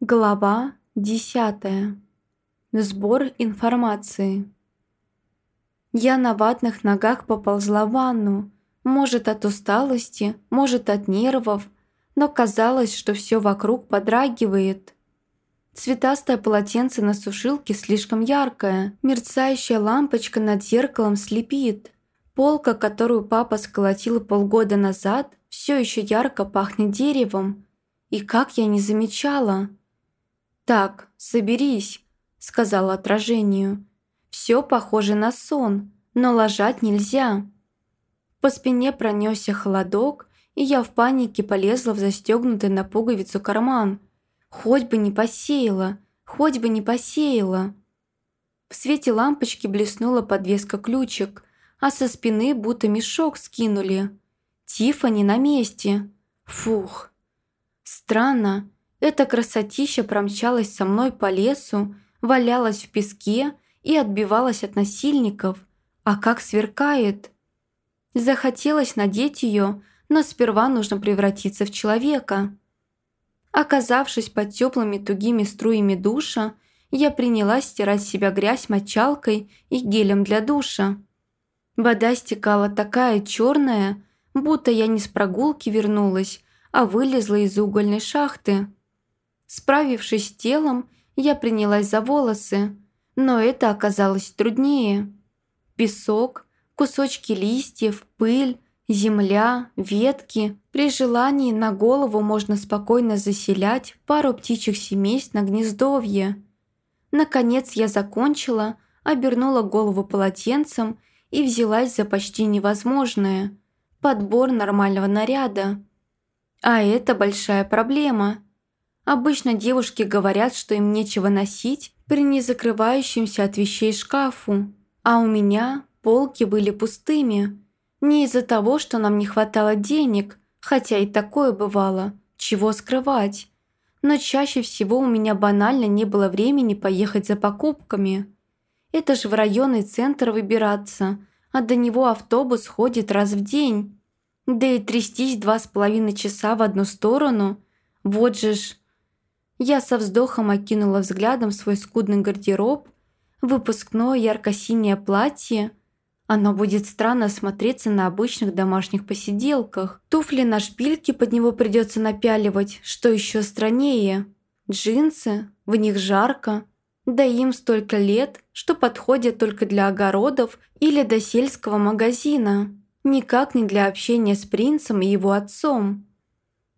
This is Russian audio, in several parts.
Глава 10. Сбор информации. Я на ватных ногах поползла в ванну. Может, от усталости, может, от нервов, но казалось, что все вокруг подрагивает. Цветастое полотенце на сушилке слишком яркое, мерцающая лампочка над зеркалом слепит. Полка, которую папа сколотил полгода назад, все еще ярко пахнет деревом. И как я не замечала – «Так, соберись», — сказала отражению. «Все похоже на сон, но ложать нельзя». По спине пронесся холодок, и я в панике полезла в застегнутый на пуговицу карман. Хоть бы не посеяла, хоть бы не посеяла. В свете лампочки блеснула подвеска ключик, а со спины будто мешок скинули. Тифани на месте. Фух. Странно, эта красотища промчалась со мной по лесу, валялась в песке и отбивалась от насильников. А как сверкает! Захотелось надеть ее, но сперва нужно превратиться в человека. Оказавшись под теплыми тугими струями душа, я принялась стирать с себя грязь мочалкой и гелем для душа. Вода стекала такая черная, будто я не с прогулки вернулась, а вылезла из угольной шахты. Справившись с телом, я принялась за волосы, но это оказалось труднее. Песок, кусочки листьев, пыль, земля, ветки. При желании на голову можно спокойно заселять пару птичьих семейств на гнездовье. Наконец я закончила, обернула голову полотенцем и взялась за почти невозможное – подбор нормального наряда. А это большая проблема – Обычно девушки говорят, что им нечего носить при незакрывающемся от вещей шкафу, а у меня полки были пустыми. Не из-за того, что нам не хватало денег, хотя и такое бывало, чего скрывать. Но чаще всего у меня банально не было времени поехать за покупками. Это же в районный центр выбираться, а до него автобус ходит раз в день. Да и трястись два с половиной часа в одну сторону. Вот же ж, я со вздохом окинула взглядом свой скудный гардероб, выпускное ярко-синее платье. Оно будет странно смотреться на обычных домашних посиделках. Туфли на шпильке под него придется напяливать, что еще страннее. Джинсы, в них жарко. Да им столько лет, что подходят только для огородов или до сельского магазина. Никак не для общения с принцем и его отцом.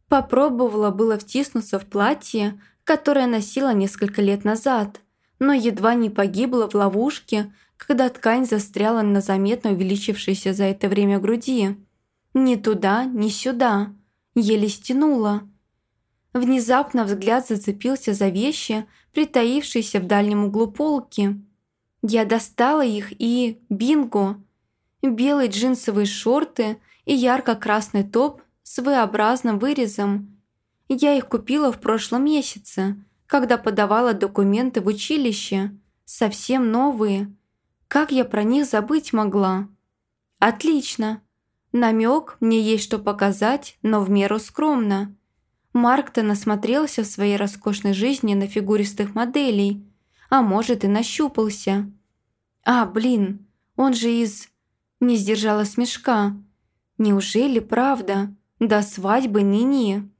Попробовала было втиснуться в платье, которое носила несколько лет назад, но едва не погибла в ловушке, когда ткань застряла на заметно увеличившейся за это время груди. Ни туда, ни сюда. Еле стянула. Внезапно взгляд зацепился за вещи, притаившиеся в дальнем углу полки. Я достала их и... бинго! Белые джинсовые шорты и ярко-красный топ с V-образным вырезом – я их купила в прошлом месяце, когда подавала документы в училище. Совсем новые. Как я про них забыть могла? Отлично. Намек, мне есть что показать, но в меру скромно. Марк-то насмотрелся в своей роскошной жизни на фигуристых моделей, а может и нащупался. А, блин, он же из... Не сдержала смешка. Неужели правда? До свадьбы ни-ни.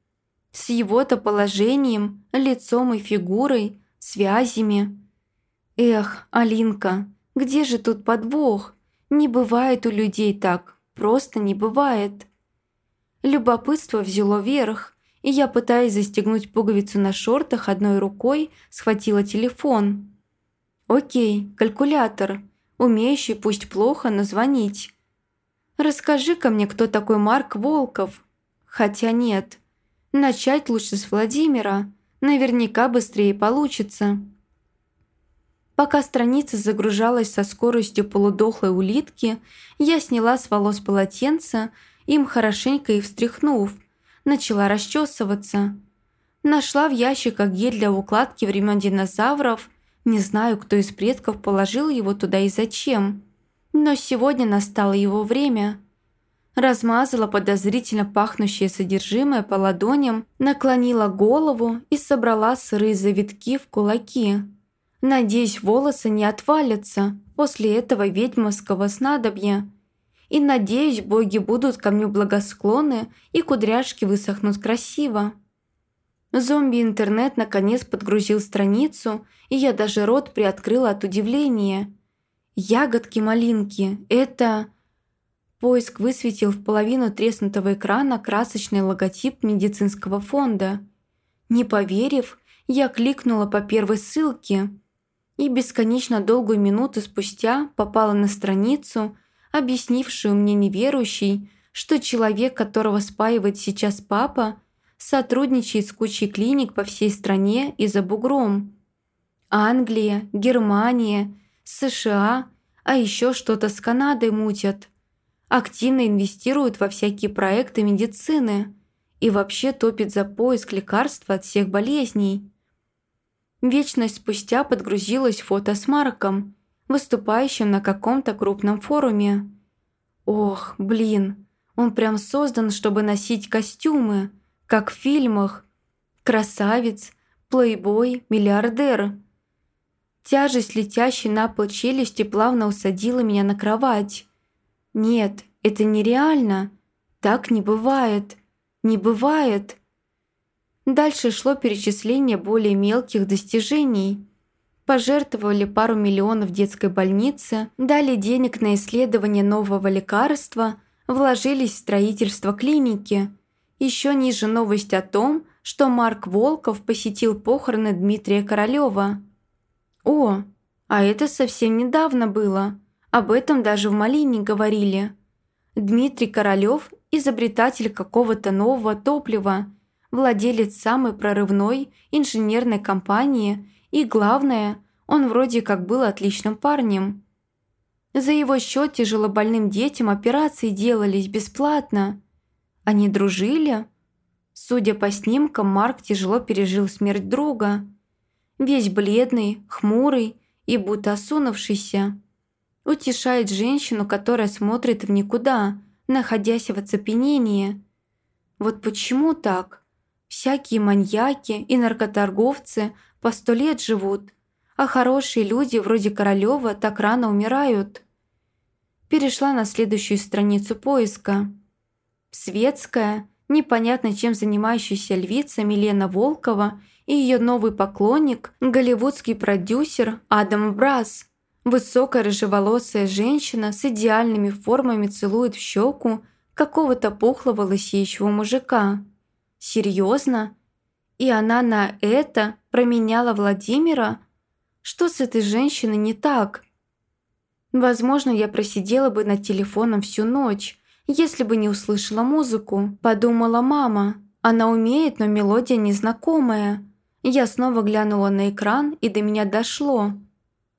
С его-то положением, лицом и фигурой, связями. Эх, Алинка, где же тут подвох? Не бывает у людей так, просто не бывает. Любопытство взяло верх, и я, пытаясь застегнуть пуговицу на шортах одной рукой, схватила телефон. «Окей, калькулятор, умеющий, пусть плохо, но звонить. Расскажи-ка мне, кто такой Марк Волков. Хотя нет, Начать лучше с Владимира. Наверняка быстрее получится. Пока страница загружалась со скоростью полудохлой улитки, я сняла с волос полотенце, им хорошенько их встряхнув, начала расчесываться. Нашла в ящиках гель для укладки времен динозавров. Не знаю, кто из предков положил его туда и зачем. Но сегодня настало его время. Размазала подозрительно пахнущее содержимое по ладоням, наклонила голову и собрала сырые завитки в кулаки. Надеюсь, волосы не отвалятся после этого ведьмовского снадобья. И надеюсь, боги будут ко мне благосклонны и кудряшки высохнут красиво. Зомби-интернет наконец подгрузил страницу, и я даже рот приоткрыла от удивления. Ягодки-малинки – это... Поиск высветил в половину треснутого экрана красочный логотип медицинского фонда. Не поверив, я кликнула по первой ссылке и бесконечно долгую минуту спустя попала на страницу, объяснившую мне неверующий, что человек, которого спаивает сейчас папа, сотрудничает с кучей клиник по всей стране и за бугром. Англия, Германия, США, а еще что-то с Канадой мутят активно инвестирует во всякие проекты медицины и вообще топит за поиск лекарства от всех болезней. Вечность спустя подгрузилось фото с Марком, выступающим на каком-то крупном форуме. Ох, блин, он прям создан, чтобы носить костюмы, как в фильмах. Красавец, плейбой, миллиардер. Тяжесть, летящей на пол челюсти, плавно усадила меня на кровать. Нет, это нереально. Так не бывает. Не бывает. Дальше шло перечисление более мелких достижений. Пожертвовали пару миллионов детской больнице, дали денег на исследование нового лекарства, вложились в строительство клиники. Еще ниже новость о том, что Марк Волков посетил похороны Дмитрия Королёва. О, а это совсем недавно было. Об этом даже в Малине говорили. Дмитрий Королёв – изобретатель какого-то нового топлива, владелец самой прорывной инженерной компании и, главное, он вроде как был отличным парнем. За его счет тяжелобольным детям операции делались бесплатно. Они дружили. Судя по снимкам, Марк тяжело пережил смерть друга. Весь бледный, хмурый и будто осунувшийся – утешает женщину, которая смотрит в никуда, находясь в оцепенении. Вот почему так? Всякие маньяки и наркоторговцы по сто лет живут, а хорошие люди вроде Королёва так рано умирают. Перешла на следующую страницу поиска. Светская, непонятно чем занимающаяся львица Милена Волкова и ее новый поклонник, голливудский продюсер Адам Брас – Высокая рыжеволосая женщина с идеальными формами целует в щеку какого-то пухлого лысеющего мужика. Серьезно? И она на это променяла Владимира? Что с этой женщиной не так? Возможно, я просидела бы над телефоном всю ночь, если бы не услышала музыку, подумала мама. Она умеет, но мелодия незнакомая. Я снова глянула на экран, и до меня дошло.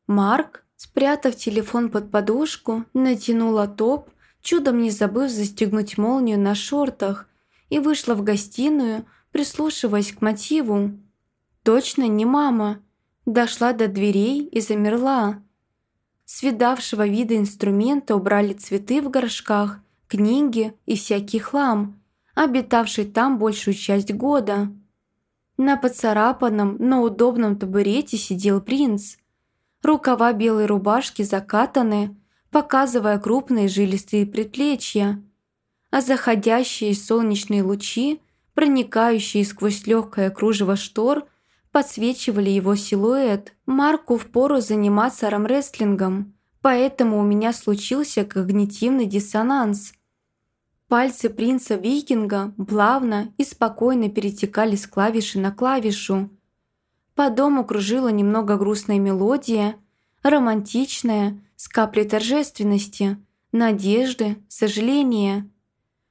Марк? Спрятав телефон под подушку, натянула топ, чудом не забыв застегнуть молнию на шортах, и вышла в гостиную, прислушиваясь к мотиву. Точно не мама. Дошла до дверей и замерла. С видавшего вида инструмента убрали цветы в горшках, книги и всякий хлам, обитавший там большую часть года. На поцарапанном, но удобном табурете сидел принц. Рукава белой рубашки закатаны, показывая крупные жилистые предплечья, а заходящие солнечные лучи, проникающие сквозь легкое кружево штор, подсвечивали его силуэт. Марку впору заниматься армрестлингом, поэтому у меня случился когнитивный диссонанс. Пальцы принца-викинга плавно и спокойно перетекали с клавиши на клавишу, по дому кружила немного грустная мелодия, романтичная, с каплей торжественности, надежды, сожаления.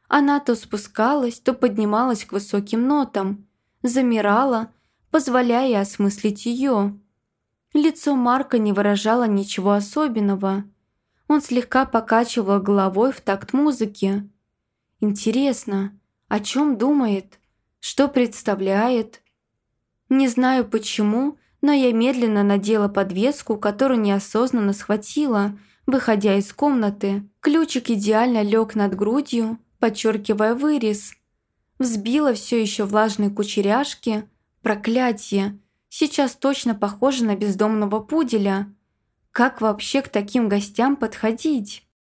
Она то спускалась, то поднималась к высоким нотам, замирала, позволяя осмыслить ее. Лицо Марка не выражало ничего особенного. Он слегка покачивал головой в такт музыки. Интересно, о чем думает? Что представляет? Не знаю почему, но я медленно надела подвеску, которую неосознанно схватила, Выходя из комнаты, ключик идеально лег над грудью, подчеркивая вырез. Взбила все еще влажные кучеряшки. Проклятие! Сейчас точно похоже на бездомного пуделя. Как вообще к таким гостям подходить?